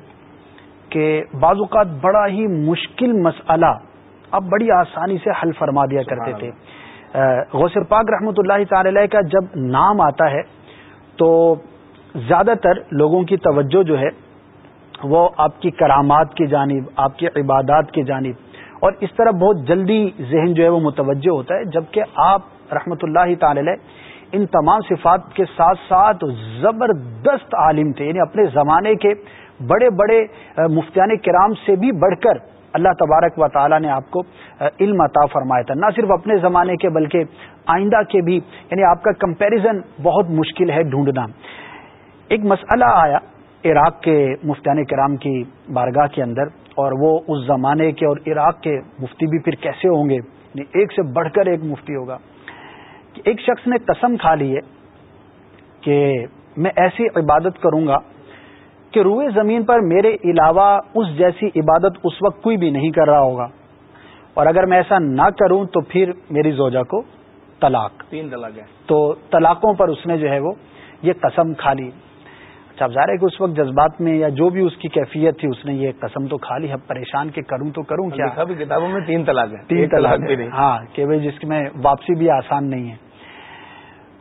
کہ بعض اوقات بڑا ہی مشکل مسئلہ اب بڑی آسانی سے حل فرما دیا کرتے تھے۔ غوثر پاک رحمۃ اللہ تعالی کا جب نام آتا ہے تو زیادہ تر لوگوں کی توجہ جو ہے وہ آپ کی کرامات کی جانب، آپ کی عبادات کی جانب۔ اور اس طرح بہت جلدی ذہن جو ہے وہ متوجہ ہوتا ہے، جبکہ آپ رحمۃ اللہ تعالی ان تمام صفات کے ساتھ ساتھ زبردست عالم تھے یعنی اپنے زمانے کے بڑے بڑے مفتیان کرام سے بھی بڑھ کر اللہ تبارک و تعالی نے آپ کو علم عطا فرمایا تھا۔ نہ صرف اپنے زمانے کے بلکہ آئندہ کے بھی یعنی آپ کا کمپیریزن بہت مشکل ہے ڈھونڈنا۔ ایک مسئلہ آیا۔ عراق کے مفتیان کرام کی بارگاہ کے اندر اور وہ اس زمانے کے اور عراق کے مفتی بھی پھر کیسے ہوں گے؟ یعنی ایک سے بڑھ کر ایک مفتی ہوگا۔ ایک شخص نے قسم کھا لی ہے کہ میں ایسی عبادت کروں گا کہ روئے زمین پر میرے علاوہ اس جیسی عبادت اس وقت کوئی بھی نہیں کر رہا ہوگا۔ اور اگر میں ایسا نہ کروں تو پھر میری زوجہ کو طلاق۔ تین طلاق ہے۔ تو طلاقوں پر اس نے جو ہے وہ یہ قسم کھا لی۔ اچھا ظاہر ہے کہ اس وقت جذبات میں یا جو بھی اس کی کیفیت تھی اس نے یہ قسم تو کھا لی اب پریشان کے کروں تو کروں کیا؟ کتابوں میں تین طلاق ہے تین طلاق ہاں کہ بھائی جس میں واپسی بھی آسان نہیں ہے۔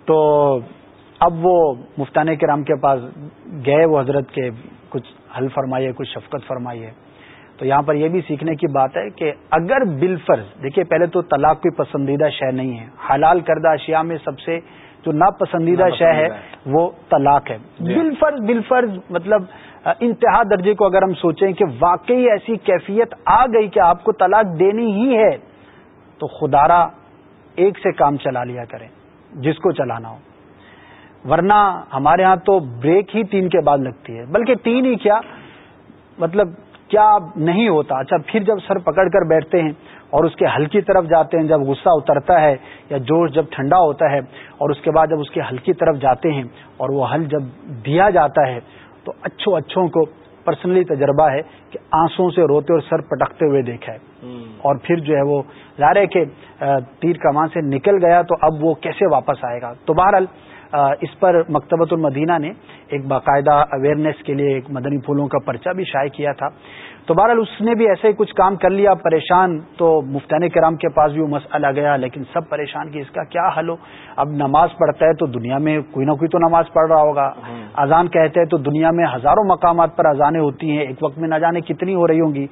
تو اب وہ مفتان کرام کے پاس گئے وہ حضرت کے کچھ حل فرمائیے کچھ شفقت فرمائیے۔ تو یہاں پر یہ بھی سیکھنے کی بات ہے کہ اگر بل فرض دیکھیے پہلے تو طلاق کوئی پسندیدہ شے نہیں ہے۔ حلال کردہ اشیاء میں سب سے جو ناپسندیدہ شے ہے وہ طلاق ہے۔ جی۔ بل فرض بل فرض مطلب انتہا درجے کو اگر ہم سوچیں کہ واقعی ایسی کیفیت آ گئی کہ آپ کو طلاق دینی ہی ہے تو خدارا ایک سے کام چلا لیا کریں جس کو چلانا ہو۔ ورنہ ہمارے ہاں تو بریک ہی تین کے بعد لگتی ہے بلکہ تین ہی کیا مطلب کیا نہیں ہوتا۔ اچھا پھر جب سر پکڑ کر بیٹھتے ہیں اور اس کے حل کی طرف جاتے ہیں جب غصہ اترتا ہے یا جوش جب ٹھنڈا ہوتا ہے اور اس کے بعد جب اس کے حل کی طرف جاتے ہیں اور وہ حل جب دیا جاتا ہے تو اچھوں اچھوں کو پرسنلی تجربہ ہے کہ آنسوں سے روتے اور سر پٹکتے ہوئے دیکھا ہے۔ اور پھر جو ہے وہ ظاہر ہے کہ تیر کمان سے نکل گیا تو اب وہ کیسے واپس آئے گا؟ تو بہرحال اس پر مکتبۃ المدینہ نے ایک باقاعدہ اویئرنیس کے لیے ایک مدنی پھولوں کا پرچہ بھی شائع کیا تھا۔ تو بہرحال اس نے بھی ایسے ہی کچھ کام کر لیا پریشان تو مفتین کرام کے پاس بھی وہ مسئلہ گیا لیکن سب پریشان کی اس کا کیا حل ہو؟ اب نماز پڑھتا ہے تو دنیا میں کوئی نہ کوئی تو نماز پڑھ رہا ہوگا۔ اذان کہتے ہیں تو دنیا میں ہزاروں مقامات پر اذانیں ہوتی ہیں ایک وقت میں نہ جانے کتنی ہو رہی ہوں گی۔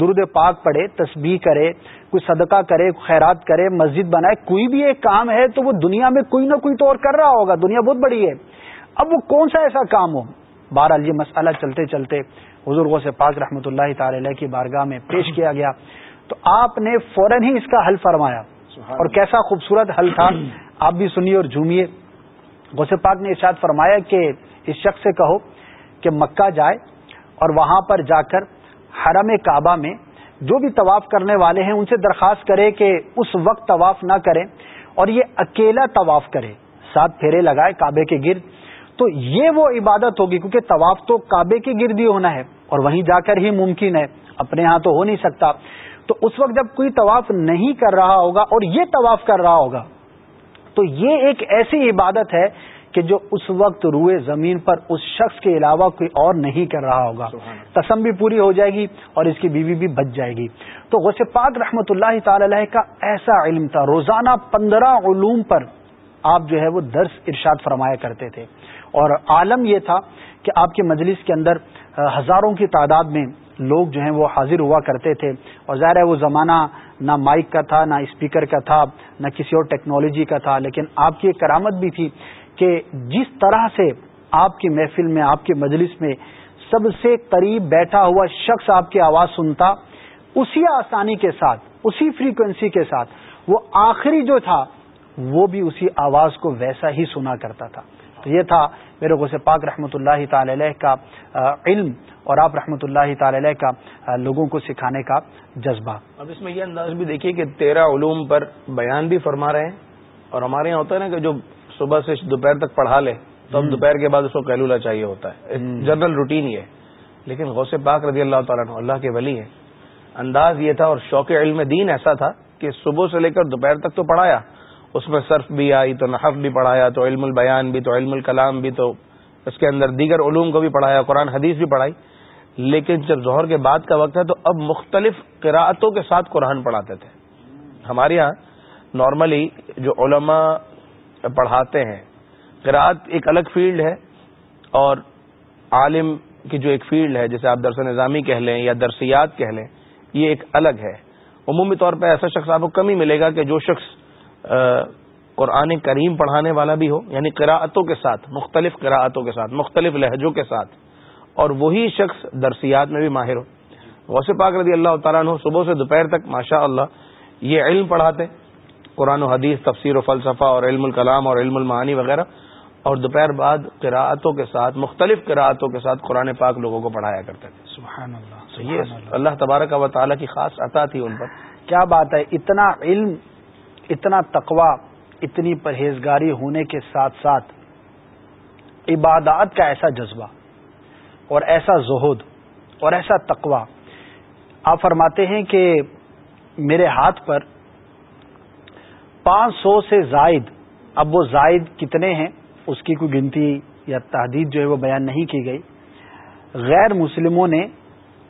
درود پاک پڑھے تسبیح کرے کوئی صدقہ کرے خیرات کرے مسجد بنائے کوئی بھی ایک کام ہے تو وہ دنیا میں کوئی نہ کوئی تو اور کر رہا ہوگا دنیا بہت بڑی ہے۔ اب وہ کون سا ایسا کام ہو؟ بہرحال یہ مسئلہ چلتے چلتے بزرگوں سے پاک رحمۃ اللہ تعالی کی بارگاہ میں پیش کیا گیا۔ تو آپ نے فوراً ہی اس کا حل فرمایا۔ اور کیسا خوبصورت حل تھا۔ آپ بھی سنیے اور جھومیے۔ غوث پاک نے ارشاد فرمایا کہ اس شخص سے کہو کہ مکہ جائے اور وہاں پر جا کر حرم کعبہ میں جو بھی طواف کرنے والے ہیں، ان سے درخواست کرے کہ اس وقت طواف نہ کریں اور یہ اکیلا طواف کرے، ساتھ پھیرے لگائے کعبے کے گرد۔ تو یہ وہ عبادت ہوگی، کیونکہ طواف تو کعبے کے گرد ہی ہونا ہے اور وہیں جا کر ہی ممکن ہے، اپنے ہاں تو ہو نہیں سکتا۔ تو اس وقت جب کوئی طواف نہیں کر رہا ہوگا اور یہ طواف کر رہا ہوگا، تو یہ ایک ایسی عبادت ہے کہ جو اس وقت روئے زمین پر اس شخص کے علاوہ کوئی اور نہیں کر رہا ہوگا۔ تسم بھی پوری ہو جائے گی اور اس کی بیوی بھی بچ جائے گی۔ تو غوث پاک رحمۃ اللہ تعالی کا ایسا علم تھا۔ روزانہ پندرہ علوم پر آپ جو ہے وہ درس ارشاد فرمایا کرتے تھے۔ اور عالم یہ تھا کہ آپ کے مجلس کے اندر ہزاروں کی تعداد میں لوگ جو ہیں وہ حاضر ہوا کرتے تھے۔ اور ظاہر ہے وہ زمانہ نہ مائک کا تھا نہ اسپیکر کا تھا نہ کسی اور ٹیکنالوجی کا تھا۔ لیکن آپ کی ایک کرامت بھی تھی کہ جس طرح سے آپ کی محفل میں، آپ کے مجلس میں سب سے قریب بیٹھا ہوا شخص آپ کی آواز سنتا، اسی آسانی کے ساتھ، اسی فریکوینسی کے ساتھ، وہ آخری جو تھا، وہ بھی اسی آواز کو ویسا ہی سنا کرتا تھا۔ تو یہ تھا میرے غوث پاک رحمۃ اللہ تعالی علیہ کا علم اور آپ رحمۃ اللہ تعالی علیہ کا لوگوں کو سکھانے کا جذبہ۔ اب اس میں یہ انداز بھی دیکھیے کہ تیرہ علوم پر بیان بھی فرما رہے ہیں اور ہمارے یہاں ہوتا ہے نا کہ جو صبح سے دوپہر تک پڑھا لے تو اب دوپہر کے بعد اس کو کیلولا چاہیے ہوتا ہے۔ جنرل روٹین ہی ہے۔ لیکن غوث پاک رضی اللہ تعالیٰ اللہ کے ولی ہیں۔ انداز یہ تھا اور شوق علم دین ایسا تھا کہ صبح سے لے کر دوپہر تک تو پڑھایا۔ اس میں صرف بھی آئی تو نحف بھی پڑھایا تو علم البیان بھی تو علم الکلام بھی تو اس کے اندر دیگر علوم کو بھی پڑھایا قرآن حدیث بھی پڑھائی۔ لیکن جب ظہر کے بعد کا وقت ہے تو اب مختلف قراعتوں کے ساتھ قرآن پڑھاتے تھے۔ ہمارے یہاں نارملی جو علماء پڑھاتے ہیں۔ قراعت ایک الگ فیلڈ ہے اور عالم کی جو ایک فیلڈ ہے، جسے آپ درس نظامی کہہ لیں یا درسیات کہہ لیں، یہ ایک الگ ہے۔ عمومی طور پہ ایسا شخص آپ کو کم ہی ملے گا کہ جو شخص قرآن کریم پڑھانے والا بھی ہو یعنی قراءتوں کے ساتھ، مختلف قراءتوں کے ساتھ، مختلف لہجوں کے ساتھ، اور وہی شخص درسیات میں بھی ماہر ہو۔ غوث پاک رضی اللہ تعالیٰ عنہ صبح سے دوپہر تک ماشاء اللہ یہ علم پڑھاتے قرآن و حدیث تفسیر و فلسفہ اور علم الکلام اور علم المعانی وغیرہ اور دوپہر بعد قراءتوں کے ساتھ مختلف قراءتوں کے ساتھ قرآن پاک لوگوں کو پڑھایا کرتے تھے۔ سبحان اللہ سبحان یہ اللہ۔ اللہ تبارک و تعالیٰ کی خاص عطا تھی ان پر۔ کیا بات ہے؟ اتنا علم اتنا تقوا اتنی پرہیزگاری ہونے کے ساتھ ساتھ عبادات کا ایسا جذبہ اور ایسا زہد اور ایسا تقوا آپ فرماتے ہیں کہ میرے ہاتھ پر پانچ سو سے زائد، اب وہ زائد کتنے ہیں، اس کی کوئی گنتی یا تحدید جو ہے وہ بیان نہیں کی گئی۔ غیر مسلموں نے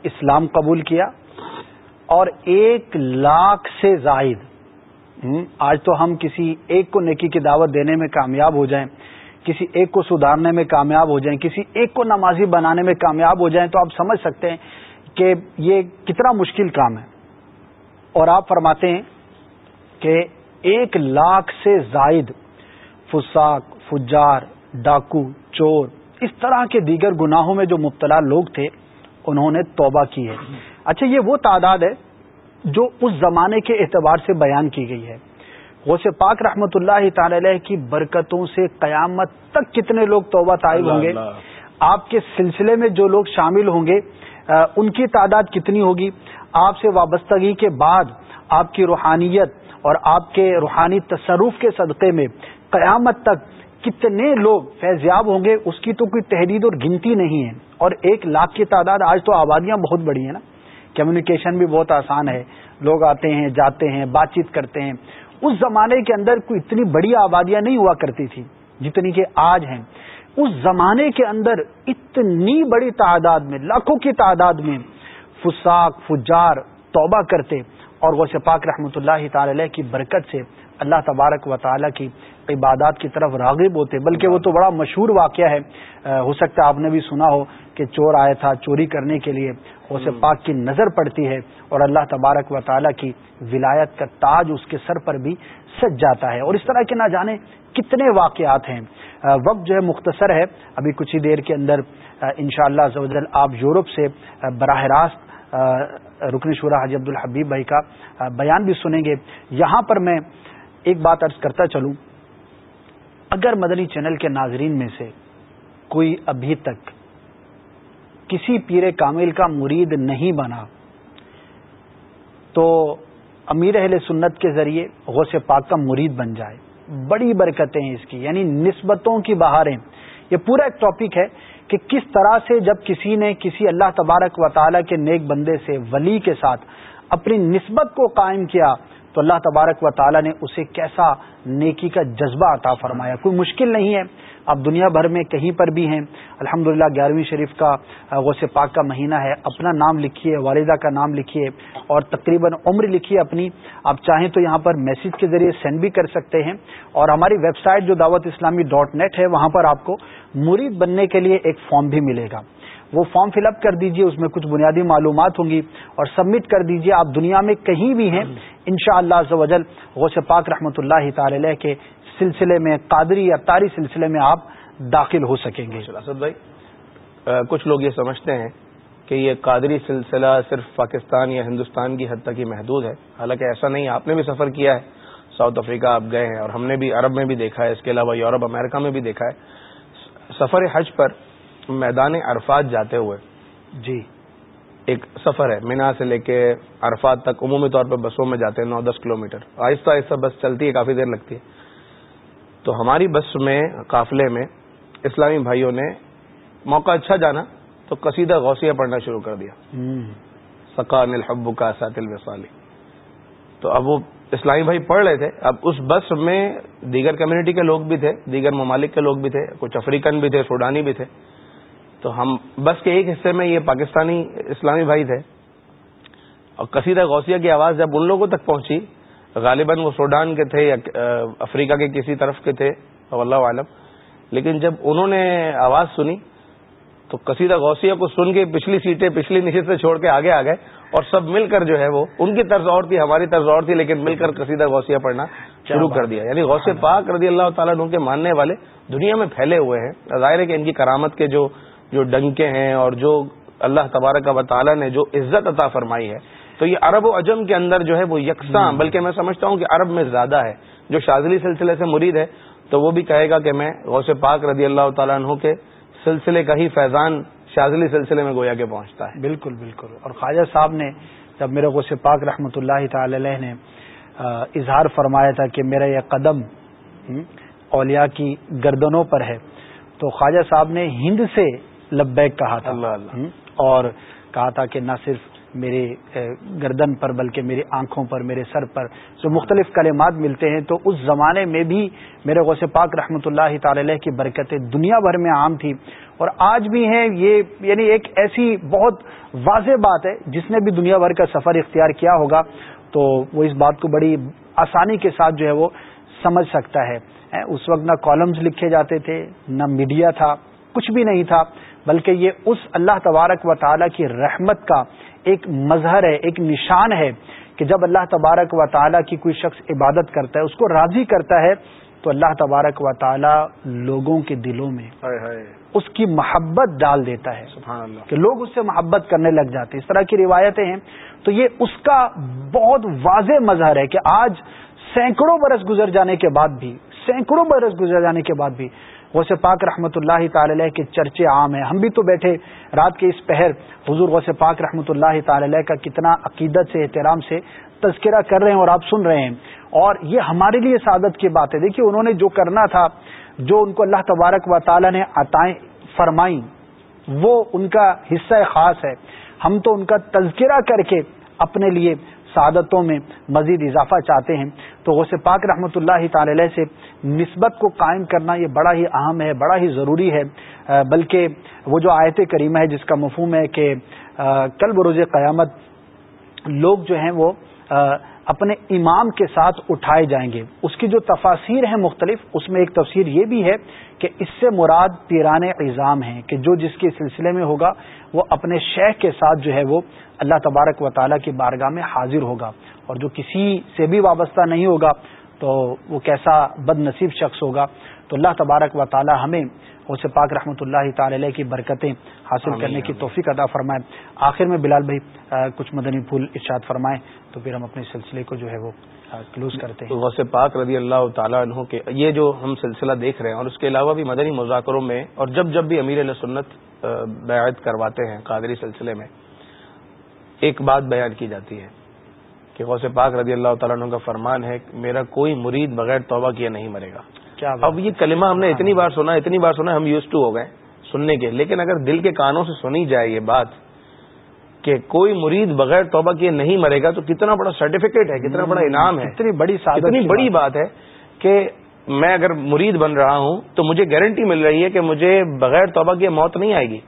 اسلام قبول کیا اور ایک لاکھ سے زائد آج تو ہم کسی ایک کو نیکی کی دعوت دینے میں کامیاب ہو جائیں، کسی ایک کو سدھارنے میں کامیاب ہو جائیں، کسی ایک کو نمازی بنانے میں کامیاب ہو جائیں، تو آپ سمجھ سکتے ہیں کہ یہ کتنا مشکل کام ہے۔ اور آپ فرماتے ہیں کہ ایک لاکھ سے زائد فساق فجار ڈاکو چور اس طرح کے دیگر گناہوں میں جو مبتلا لوگ تھے انہوں نے توبہ کی ہے۔ اچھا یہ وہ تعداد ہے جو اس زمانے کے اعتبار سے بیان کی گئی ہے۔ غوث پاک رحمت اللہ تعالی کی برکتوں سے قیامت تک کتنے لوگ توبہ طائب ہوں گے؟ آپ کے سلسلے میں جو لوگ شامل ہوں گے ان کی تعداد کتنی ہوگی؟ آپ سے وابستگی کے بعد آپ کی روحانیت اور آپ کے روحانی تصرف کے صدقے میں قیامت تک کتنے لوگ فیضیاب ہوں گے، اس کی تو کوئی تحریر اور گنتی نہیں ہے۔ اور ایک لاکھ کی تعداد آج تو آبادیاں بہت بڑی ہیں نا۔ کمیونیکیشن بھی بہت آسان ہے۔ لوگ آتے ہیں، جاتے ہیں، بات چیت کرتے ہیں۔ اس زمانے کے اندر کوئی اتنی بڑی آبادیاں نہیں ہوا کرتی تھی جتنی کہ آج ہیں۔ اس زمانے کے اندر اتنی بڑی تعداد میں، لاکھوں کی تعداد میں فساق، فجار، توبہ کرتے۔ اور وہ پاک رحمۃ اللہ تعالی کی برکت سے اللہ تبارک و تعالی کی عبادات کی طرف راغب ہوتے بلکہ وہ تو بڑا مشہور واقعہ ہے۔ ہو سکتا ہے آپ نے بھی سنا ہو کہ چور آیا تھا چوری کرنے کے لیے اسے پاک کی نظر پڑتی ہے اور اللہ تبارک و تعالیٰ کی ولایت کا تاج اس کے سر پر بھی سج جاتا ہے۔ اور اس طرح کے نہ جانے کتنے واقعات ہیں۔ وقت جو ہے مختصر ہے ابھی کچھ ہی دیر کے اندر ان شاء اللہ آپ یورپ سے براہ راست رکن شورا حجی عبد الحبیب بھائی کا بیان بھی سنیں گے۔ یہاں پر میں ایک بات ارض کرتا چلوں۔ اگر مدنی چینل کے ناظرین میں سے کوئی ابھی تک کسی پیر کامل کا مرید نہیں بنا، تو امیر اہل سنت کے ذریعے غوث پاک کا مرید بن جائے۔ بڑی برکتیں ہیں اس کی یعنی نسبتوں کی بہاریں۔ یہ پورا ایک ٹاپک ہے۔ کہ کس طرح سے جب کسی نے کسی اللہ تبارک و تعالی کے نیک بندے سے ولی کے ساتھ اپنی نسبت کو قائم کیا تو اللہ تبارک و تعالی نے اسے کیسا نیکی کا جذبہ عطا فرمایا؟ کوئی مشکل نہیں ہے۔ آپ دنیا بھر میں کہیں پر بھی ہیں۔ الحمد للہ گیارہویں شریف کا غوث پاک کا مہینہ ہے۔ اپنا نام لکھیے، والدہ کا نام لکھیے اور تقریباً عمر لکھیے اپنی۔ آپ چاہیں تو یہاں پر میسج کے ذریعے سینڈ بھی کر سکتے ہیں۔ اور ہماری ویب سائٹ جو دعوت اسلامی ڈاٹ نیٹ ہے، وہاں پر آپ کو مرید بننے کے لیے ایک فارم بھی ملے گا۔ وہ فارم فل اپ کر دیجیے، اس میں کچھ بنیادی معلومات ہوں گی اور سبمٹ کر دیجیے۔ آپ دنیا میں کہیں بھی ہیں ان شاء اللہ غوث پاک رحمۃ اللہ تعالی کے سلسلے میں، قادری یا سلسلے میں آپ داخل ہو سکیں گے۔ اسد بھائی کچھ لوگ یہ سمجھتے ہیں کہ یہ قادری سلسلہ صرف پاکستان یا ہندوستان کی حد تک ہی محدود ہے۔ حالانکہ ایسا نہیں، آپ نے بھی سفر کیا ہے۔ ساؤتھ افریقہ آپ گئے ہیں اور ہم نے بھی عرب میں بھی دیکھا ہے، اس کے علاوہ یورپ، امریکہ میں بھی دیکھا ہے۔ سفر حج پر میدان عرفات جاتے ہوئے جی۔ ایک سفر ہے مینا سے لے کے عرفات تک عمومی طور پہ بسوں میں جاتے ہیں نو دس کلو میٹر آہستہ آہستہ بس چلتی ہے کافی دیر لگتی ہے۔ تو ہماری بس میں قافلے میں اسلامی بھائیوں نے موقع اچھا جانا تو قصیدہ غوثیہ پڑھنا شروع کر دیا۔ سکان الحب کا ساتل وسالی تو اب وہ اسلامی بھائی پڑھ رہے تھے۔ اب اس بس میں دیگر کمیونٹی کے لوگ بھی تھے دیگر ممالک کے لوگ بھی تھے کچھ افریقن بھی تھے سوڈانی بھی تھے۔ تو ہم بس کے ایک حصے میں یہ پاکستانی اسلامی بھائی تھے اور قصیدہ غوثیہ کی آواز جب ان لوگوں تک پہنچی غالباً وہ سوڈان کے تھے یا افریقہ کے کسی طرف کے تھے اللہ عالم۔ لیکن جب انہوں نے آواز سنی تو قصیدہ غوثیہ کو سن کے پچھلی سیٹیں پچھلی نشست سے چھوڑ کے آگے آ گئے اور سب مل کر جو ہے وہ ان کی طرز اور تھی ہماری طرز اور تھی لیکن مل کر قصیدہ غوثیہ پڑھنا شروع کر دیا۔ یعنی غوث پاک رضی اللہ تعالیٰ ان کے ماننے والے دنیا میں پھیلے ہوئے ہیں۔ ظاہر ہے کہ ان کی کرامت کے جو جو ڈنکے ہیں اور جو اللہ تبارک و تعالیٰ نے جو عزت عطا فرمائی ہے تو یہ عرب و عجم کے اندر جو ہے وہ یکساں بلکہ میں سمجھتا ہوں کہ عرب میں زیادہ ہے۔ جو شاذلی سلسلے سے مرید ہے تو وہ بھی کہے گا کہ میں غوث پاک رضی اللہ تعالیٰ عنہ کے سلسلے کا ہی فیضان شاذلی سلسلے میں گویا کے پہنچتا ہے۔ بالکل بالکل۔ اور خواجہ صاحب نے جب میرے غوث پاک رحمۃ اللہ تعالی علیہ نے اظہار فرمایا تھا کہ میرا یہ قدم اولیاء کی گردنوں پر ہے تو خواجہ صاحب نے ہند سے لبیک کہا تھا۔ اللہ اللہ۔ اور کہا تھا کہ نہ صرف میرے گردن پر بلکہ میری آنکھوں پر میرے سر پر جو مختلف کلمات ملتے ہیں تو اس زمانے میں بھی میرے غوث پاک رحمۃ اللہ تعالی کی برکتیں دنیا بھر میں عام تھی اور آج بھی ہیں یہ یعنی ایک ایسی بہت واضح بات ہے جس نے بھی دنیا بھر کا سفر اختیار کیا ہوگا تو وہ اس بات کو بڑی آسانی کے ساتھ جو ہے وہ سمجھ سکتا ہے۔ اس وقت نہ کالمز لکھے جاتے تھے نہ میڈیا تھا کچھ بھی نہیں تھا۔ بلکہ یہ اس اللہ تبارک و تعالیٰ کی رحمت کا ایک مظہر ہے ایک نشان ہے کہ جب اللہ تبارک و تعالیٰ کی کوئی شخص عبادت کرتا ہے اس کو راضی کرتا ہے تو اللہ تبارک و تعالی لوگوں کے دلوں میں اس کی محبت ڈال دیتا ہے سبحان اللہ۔ کہ لوگ اس سے محبت کرنے لگ جاتے ہیں۔ اس طرح کی روایتیں ہیں۔ تو یہ اس کا بہت واضح مظہر ہے کہ آج سینکڑوں برس گزر جانے کے بعد بھی سینکڑوں برس گزر جانے کے بعد بھی غوث پاک رحمۃ اللہ تعالی کے چرچے عام ہیں۔ ہم بھی تو بیٹھے رات کے اس پہر حضور غوث پاک رحمۃ اللہ تعالی کا کتنا عقیدت سے، احترام سے تذکرہ کر رہے ہیں اور آپ سن رہے ہیں۔ اور یہ ہمارے لیے سعادت کی بات ہے۔ دیکھیے انہوں نے جو کرنا تھا، جو ان کو اللہ تبارک و تعالی نے عطائیں فرمائی وہ ان کا حصہ خاص ہے۔ ہم تو ان کا تذکرہ کر کے اپنے لیے سعادتوں میں مزید اضافہ چاہتے ہیں تو غوث پاک رحمۃ اللہ تعالی سے نسبت کو قائم کرنا یہ بڑا ہی اہم ہے، بڑا ہی ضروری ہے۔ بلکہ وہ جو آیت کریمہ ہے جس کا مفہوم ہے کہ کل بروز قیامت لوگ جو ہیں وہ اپنے امام کے ساتھ اٹھائے جائیں گے۔ اس کی جو تفاصیر ہیں مختلف، اس میں ایک تفسیر یہ بھی ہے کہ اس سے مراد پیران عظام ہیں کہ جو جس کے سلسلے میں ہوگا، وہ اپنے شیخ کے ساتھ جو ہے وہ اللہ تبارک و تعالیٰ کی بارگاہ میں حاضر ہوگا۔ اور جو کسی سے بھی وابستہ نہیں ہوگا، تو وہ کیسا بد نصیب شخص ہوگا۔ تو اللہ تبارک و تعالیٰ ہمیں اسے پاک رحمۃ اللہ تعالی کی برکتیں حاصل کرنے کی توفیق ادا فرمائے۔ آخر میں بلال بھائی کچھ مدنی پھول ارشاد فرمائیں تو پھر ہم اپنے سلسلے کو جو ہے وہ کلوز کرتے ہیں۔ غوث پاک رضی اللہ تعالیٰ عنہ کے یہ جو ہم سلسلہ دیکھ رہے ہیں اور اس کے علاوہ بھی مدنی مذاکروں میں اور جب جب بھی امیر علیہ سنت بیعت کرواتے ہیں قادری سلسلے میں ایک بات بیان کی جاتی ہے کہ غوث پاک رضی اللہ تعالیٰ عنہ کا فرمان ہے میرا کوئی مرید بغیر توبہ کیا نہیں مرے گا۔ اب یہ کلمہ ہم نے اتنی بار سنا اتنی بار سنا ہم یوز ٹو ہو گئے سننے کے۔ لیکن اگر دل کے کانوں سے سنی جائے یہ بات کہ کوئی مرید بغیر توبہ کیے نہیں مرے گا تو کتنا بڑا سرٹیفکیٹ ہے کتنا بڑا انعام ہے۔ اتنی بڑی اتنی بڑی بات ہے۔ کہ میں اگر مرید بن رہا ہوں تو مجھے گارنٹی مل رہی ہے کہ مجھے بغیر توبہ کی موت نہیں آئے گی۔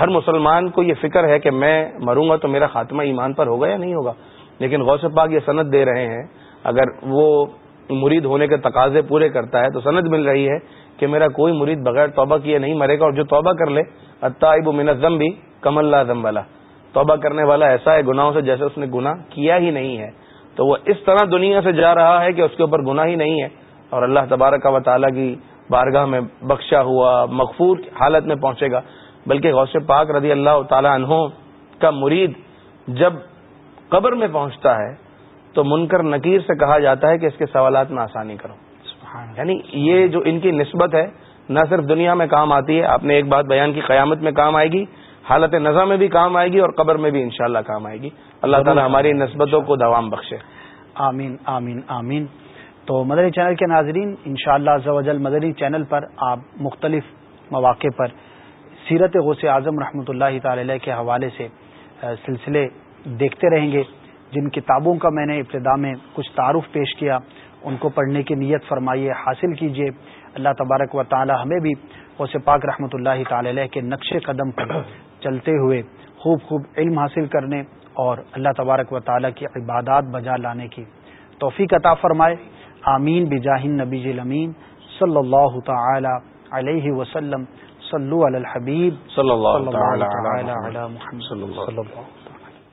ہر مسلمان کو یہ فکر ہے کہ میں مروں گا تو میرا خاتمہ ایمان پر ہوگا یا نہیں ہوگا۔ لیکن غوث پاک یہ صنعت دے رہے ہیں اگر وہ مرید ہونے کے تقاضے پورے کرتا ہے، تو سند مل رہی ہے کہ میرا کوئی مرید بغیر توبہ کیے نہیں مرے گا اور جو توبہ کر لے اتائب و منظم بھی کم اللہ زم والا توبہ کرنے والا ایسا ہے گناہوں سے جیسے اس نے گناہ کیا ہی نہیں ہے۔ تو وہ اس طرح دنیا سے جا رہا ہے کہ اس کے اوپر گناہ ہی نہیں ہے۔ اور اللہ تبارک و تعالیٰ کی بارگاہ میں بخشا ہوا مغفور حالت میں پہنچے گا۔ بلکہ غوث پاک رضی اللہ تعالی عنہ کا مرید جب قبر میں پہنچتا ہے تو منکر نکیر سے کہا جاتا ہے کہ اس کے سوالات میں آسانی کرو۔ یعنی یہ جو ان کی نسبت ہے نہ صرف دنیا میں کام آتی ہے آپ نے ایک بات بیان کی قیامت میں کام آئے گی حالت نظر میں بھی کام آئے گی اور قبر میں بھی انشاءاللہ کام آئے گی۔ اللہ تعالیٰ ہماری نسبتوں کو دوام بخشے۔ آمین آمین آمین۔ تو مدنی چینل کے ناظرین انشاءاللہ شاء اللہ مدنی چینل پر آپ مختلف مواقع پر سیرت غوث اعظم رحمۃ اللہ تعالی کے حوالے سے سلسلے دیکھتے رہیں گے۔ جن کتابوں کا میں نے ابتدا میں کچھ تعارف پیش کیا ان کو پڑھنے کی نیت فرمائیے حاصل کیجیے۔ اللہ تبارک و تعالی ہمیں بھی غوث پاک رحمۃ اللہ تعالی علیہ کے نقش قدم پر چلتے ہوئے خوب خوب علم حاصل کرنے اور اللہ تبارک و تعالی کی عبادات بجا لانے کی توفیق عطا فرمائے۔ آمین۔ بجاہن نبی امین صلی اللہ تعالی علیہ وسلم۔ صلو علی الحبیب۔ صلی اللہ تعالی علی محمد۔ صلی اللہ